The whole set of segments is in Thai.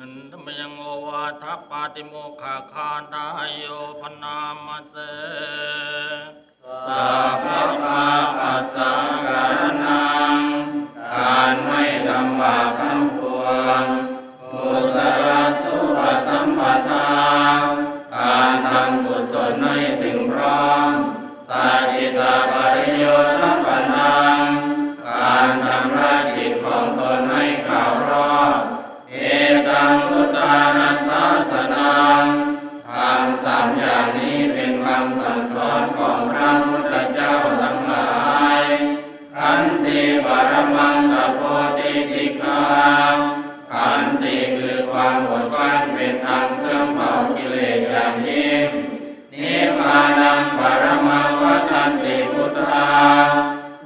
อันธรรมยังโอวาทปาติโมขาคาตายโยพนามเสสา ความอดกลั้นเป็นธรรมเครื่องเผากิเลสอย่างยิ่งนิพพานังปรมังวัฏันติพุทธา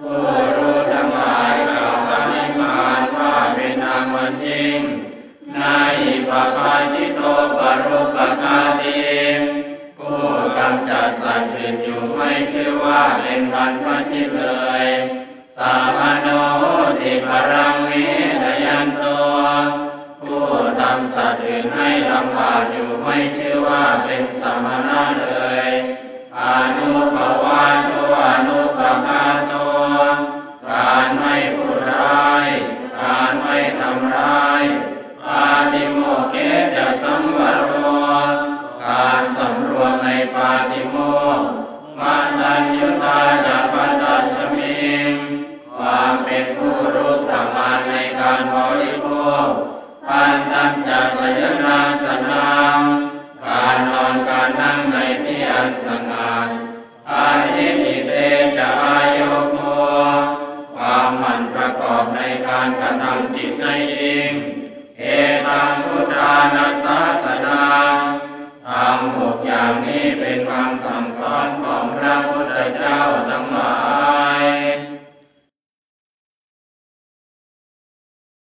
ผู้รู้ทั้งหลายกล่าวพระนิพพานว่าเป็นธรรมอันยิ่งในปปาชิโตปรุปกาติผู้กำจัดสัตว์อื่นอยู่ไม่ชื่อว่าเป็นบรรพชิตเลย สามโนติปรังวิ นให้ลำบากอยู่ไม่ชื่อว่าเป็นสมณะเล การกระทำจิตในเองเอตังพุทธานัสสนาทำหกอย่างนี้เป็นคำสั่งสอนของ